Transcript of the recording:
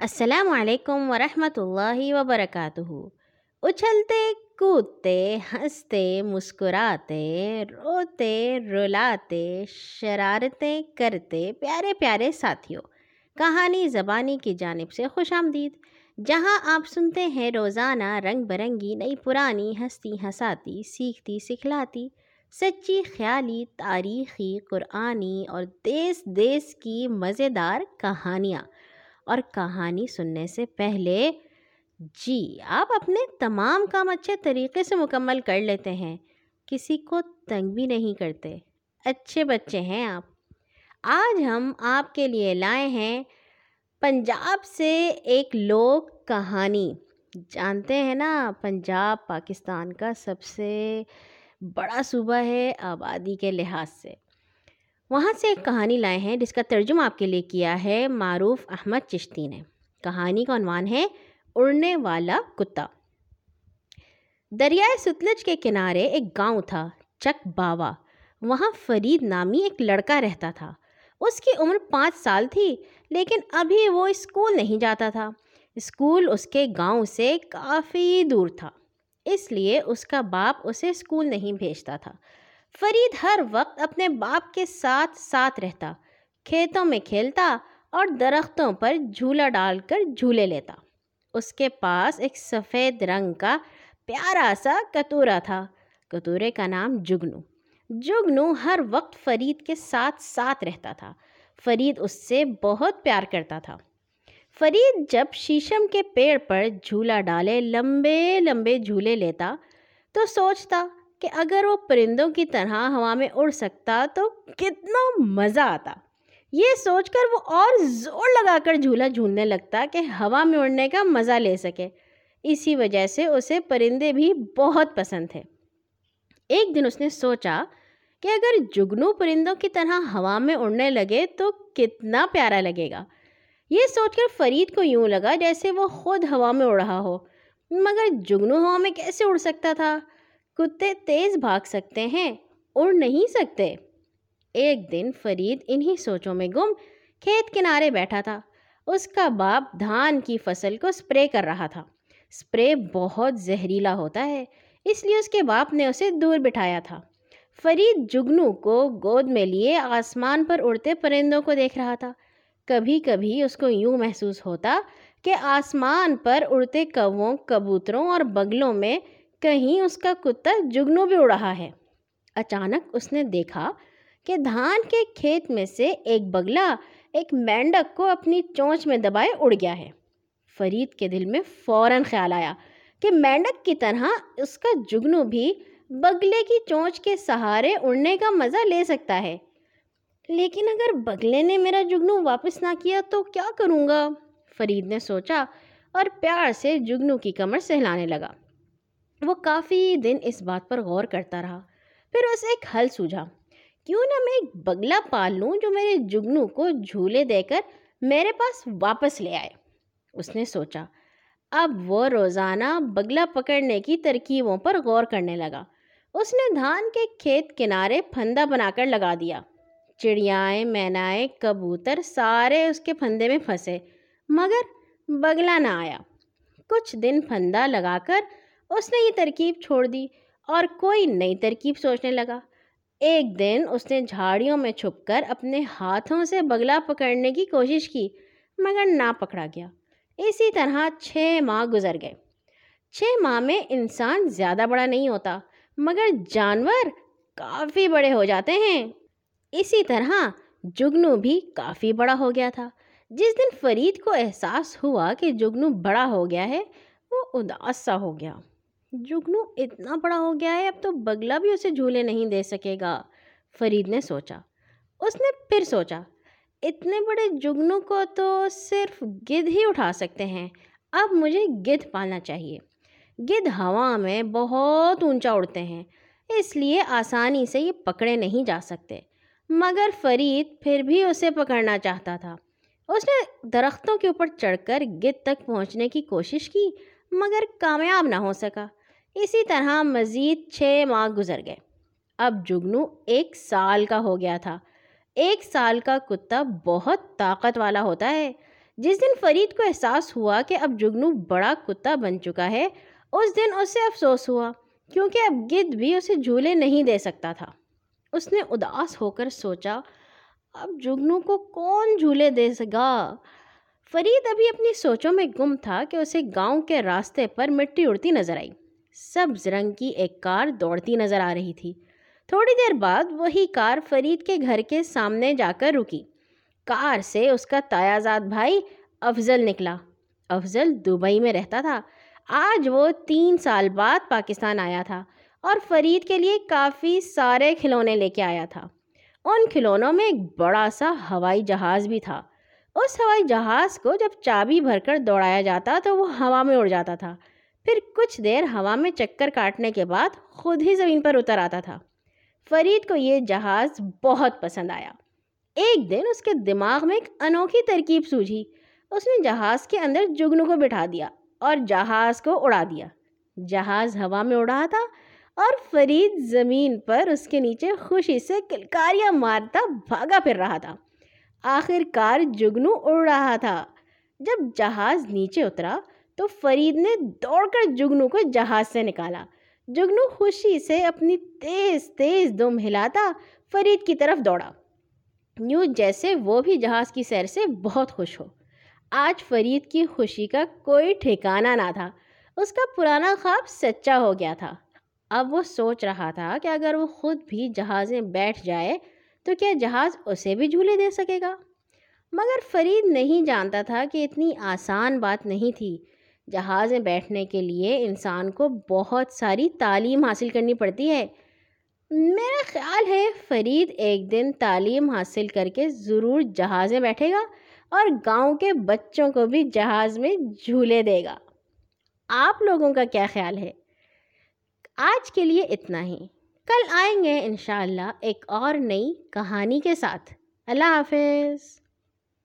السلام علیکم ورحمۃ اللہ وبرکاتہ۔ اچھلتے، کودتے، ہنستے، مسکراتے، روتے، رلاتے، شرارتیں کرتے پیارے پیارے ساتھیوں، کہانی زبانی کی جانب سے خوش آمدید۔ جہاں آپ سنتے ہیں روزانہ رنگ برنگی، نئی پرانی ہستی ہساتی سیکھتی، سکھلاتی، سچی، خیالی، تاریخی، قرآنی اور دیس دیس کی مزیدار کہانیاں۔ اور کہانی سننے سے پہلے جی آپ اپنے تمام کام اچھے طریقے سے مکمل کر لیتے ہیں۔ کسی کو تنگ بھی نہیں کرتے۔ اچھے بچے ہیں آپ۔ آج ہم آپ کے لیے لائے ہیں پنجاب سے ایک لوک کہانی۔ جانتے ہیں نا پنجاب، پاکستان کا سب سے بڑا صوبہ ہے آبادی کے لحاظ سے۔ وہاں سے ایک کہانی لائے ہیں جس کا ترجمہ آپ کے لیے کیا ہے معروف احمد چشتی نے۔ کہانی کا عنوان ہے اڑنے والا کتا۔ دریائے ستلج کے کنارے ایک گاؤں تھا، چک باوا۔ وہاں فرید نامی ایک لڑکا رہتا تھا۔ اس کی عمر پانچ سال تھی، لیکن ابھی وہ اسکول نہیں جاتا تھا۔ اسکول اس کے گاؤں سے کافی دور تھا، اس لیے اس کا باپ اسے اسکول نہیں بھیجتا تھا۔ فرید ہر وقت اپنے باپ کے ساتھ ساتھ رہتا، کھیتوں میں کھیلتا اور درختوں پر جھولا ڈال کر جھولے لیتا۔ اس کے پاس ایک سفید رنگ کا پیارا سا کتورا تھا، کتورے کا نام جگنو۔ جگنو ہر وقت فرید کے ساتھ ساتھ رہتا تھا، فرید اس سے بہت پیار کرتا تھا۔ فرید جب شیشم کے پیڑ پر جھولا ڈالے، لمبے لمبے جھولے لیتا تو سوچتا کہ اگر وہ پرندوں کی طرح ہوا میں اڑ سکتا تو کتنا مزہ آتا۔ یہ سوچ کر وہ اور زور لگا کر جھولا جھولنے لگتا کہ ہوا میں اڑنے کا مزہ لے سکے۔ اسی وجہ سے اسے پرندے بھی بہت پسند تھے۔ ایک دن اس نے سوچا کہ اگر جگنو پرندوں کی طرح ہوا میں اڑنے لگے تو کتنا پیارا لگے گا۔ یہ سوچ کر فرید کو یوں لگا جیسے وہ خود ہوا میں اڑ رہا ہو۔ مگر جگنو ہوا میں کیسے اڑ سکتا تھا؟ کتے تیز بھاگ سکتے ہیں، اڑ نہیں سکتے۔ ایک دن فرید انہی سوچوں میں گم کھیت کنارے بیٹھا تھا۔ اس کا باپ دھان کی فصل کو سپرے کر رہا تھا۔ سپرے بہت زہریلا ہوتا ہے، اس لیے اس کے باپ نے اسے دور بٹھایا تھا۔ فرید جگنو کو گود میں لیے آسمان پر اڑتے پرندوں کو دیکھ رہا تھا۔ کبھی کبھی اس کو یوں محسوس ہوتا کہ آسمان پر اڑتے کووں، کبوتروں اور بگلوں میں کہیں اس کا کتا جگنو بھی اڑ رہا ہے۔ اچانک اس نے دیکھا کہ دھان کے کھیت میں سے ایک بگلا ایک مینڈک کو اپنی چونچ میں دبائے اڑ گیا ہے۔ فرید کے دل میں فوراً خیال آیا کہ مینڈک کی طرح اس کا جگنو بھی بگلے کی چونچ کے سہارے اڑنے کا مزہ لے سکتا ہے۔ لیکن اگر بگلے نے میرا جگنو واپس نہ کیا تو کیا کروں گا؟ فرید نے سوچا اور پیار سے جگنو کی کمر سہلانے لگا۔ وہ کافی دن اس بات پر غور کرتا رہا۔ پھر اسے ایک حل سوجھا۔ کیوں نہ میں ایک بگلا پال لوں جو میرے جگنو کو جھولے دے کر میرے پاس واپس لے آئے۔ اس نے سوچا۔ اب وہ روزانہ بگلا پکڑنے کی ترکیبوں پر غور کرنے لگا۔ اس نے دھان کے کھیت کنارے پھندا بنا کر لگا دیا۔ چڑیائیں، مینائیں، کبوتر سارے اس کے پھندے میں پھنسے۔ مگر بگلا نہ آیا۔ کچھ دن پھندا لگا کر اس نے یہ ترکیب چھوڑ دی اور کوئی نئی ترکیب سوچنے لگا۔ ایک دن اس نے جھاڑیوں میں چھپ کر اپنے ہاتھوں سے بگلا پکڑنے کی کوشش کی، مگر نہ پکڑا گیا۔ اسی طرح چھ ماہ گزر گئے۔ چھ ماہ میں انسان زیادہ بڑا نہیں ہوتا، مگر جانور کافی بڑے ہو جاتے ہیں۔ اسی طرح جگنو بھی کافی بڑا ہو گیا تھا۔ جس دن فرید کو احساس ہوا کہ جگنو بڑا ہو گیا ہے، وہ اداس سا ہو گیا۔ جگنو اتنا بڑا ہو گیا ہے، اب تو بگلا بھی اسے جھولے نہیں دے سکے گا۔ فرید نے سوچا۔ اس نے پھر سوچا۔ اتنے بڑے جگنو کو تو صرف گدھ ہی اٹھا سکتے ہیں۔ اب مجھے گدھ پالنا چاہیے۔ گدھ ہوا میں بہت اونچا اڑتے ہیں۔ اس لیے آسانی سے یہ پکڑے نہیں جا سکتے۔ مگر فرید پھر بھی اسے پکڑنا چاہتا تھا۔ اس نے درختوں کے اوپر چڑھ کر گدھ تک پہنچنے کی کوشش کی، مگر کامیاب نہ ہو سکا۔ اسی طرح مزید چھ ماہ گزر گئے۔ اب جگنو ایک سال کا ہو گیا تھا۔ ایک سال کا کتا بہت طاقت والا ہوتا ہے۔ جس دن فرید کو احساس ہوا کہ اب جگنو بڑا کتا بن چکا ہے، اس دن اسے افسوس ہوا کیونکہ اب گد بھی اسے جھولے نہیں دے سکتا تھا۔ اس نے اداس ہو کر سوچا، اب جگنو کو کون جھولے دے سکا فرید ابھی اپنی سوچوں میں گم تھا کہ اسے گاؤں کے راستے پر مٹی اڑتی نظر آئی۔ سبز رنگ کی ایک کار دوڑتی نظر آ رہی تھی۔ تھوڑی دیر بعد وہی کار فرید کے گھر کے سامنے جا کر رکی۔ کار سے اس کا تایازاد بھائی افضل نکلا۔ افضل دبئی میں رہتا تھا۔ آج وہ تین سال بعد پاکستان آیا تھا اور فرید کے لیے کافی سارے کھلونے لے کے آیا تھا۔ ان کھلونوں میں ایک بڑا سا ہوائی جہاز بھی تھا۔ اس ہوائی جہاز کو جب چابی بھر کر دوڑایا جاتا تو وہ ہوا میں اڑ جاتا تھا۔ پھر کچھ دیر ہوا میں چکر کاٹنے کے بعد خود ہی زمین پر اتر آتا تھا۔ فرید کو یہ جہاز بہت پسند آیا۔ ایک دن اس کے دماغ میں ایک انوکھی ترکیب سوجھی۔ اس نے جہاز کے اندر جگنو کو بٹھا دیا اور جہاز کو اڑا دیا۔ جہاز ہوا میں اڑا تھا اور فرید زمین پر اس کے نیچے خوشی سے کلکاریاں مارتا بھاگا پھر رہا تھا۔ آخر کار جگنو اڑ رہا تھا۔ جب جہاز نیچے اترا تو فرید نے دوڑ کر جگنو کو جہاز سے نکالا۔ جگنو خوشی سے اپنی تیز تیز دم ہلاتا فرید کی طرف دوڑا۔ یوں جیسے وہ بھی جہاز کی سیر سے بہت خوش ہو۔ آج فرید کی خوشی کا کوئی ٹھکانہ نہ تھا۔ اس کا پرانا خواب سچا ہو گیا تھا۔ اب وہ سوچ رہا تھا کہ اگر وہ خود بھی جہاز میں بیٹھ جائے تو کیا جہاز اسے بھی جھولے دے سکے گا؟ مگر فرید نہیں جانتا تھا کہ اتنی آسان بات نہیں تھی۔ جہاز میں بیٹھنے کے لیے انسان کو بہت ساری تعلیم حاصل کرنی پڑتی ہے۔ میرا خیال ہے فرید ایک دن تعلیم حاصل کر کے ضرور جہاز میں بیٹھے گا اور گاؤں کے بچوں کو بھی جہاز میں جھولے دے گا۔ آپ لوگوں کا کیا خیال ہے؟ آج کے لیے اتنا ہی۔ کل آئیں گے انشاءاللہ ایک اور نئی کہانی کے ساتھ۔ اللہ حافظ۔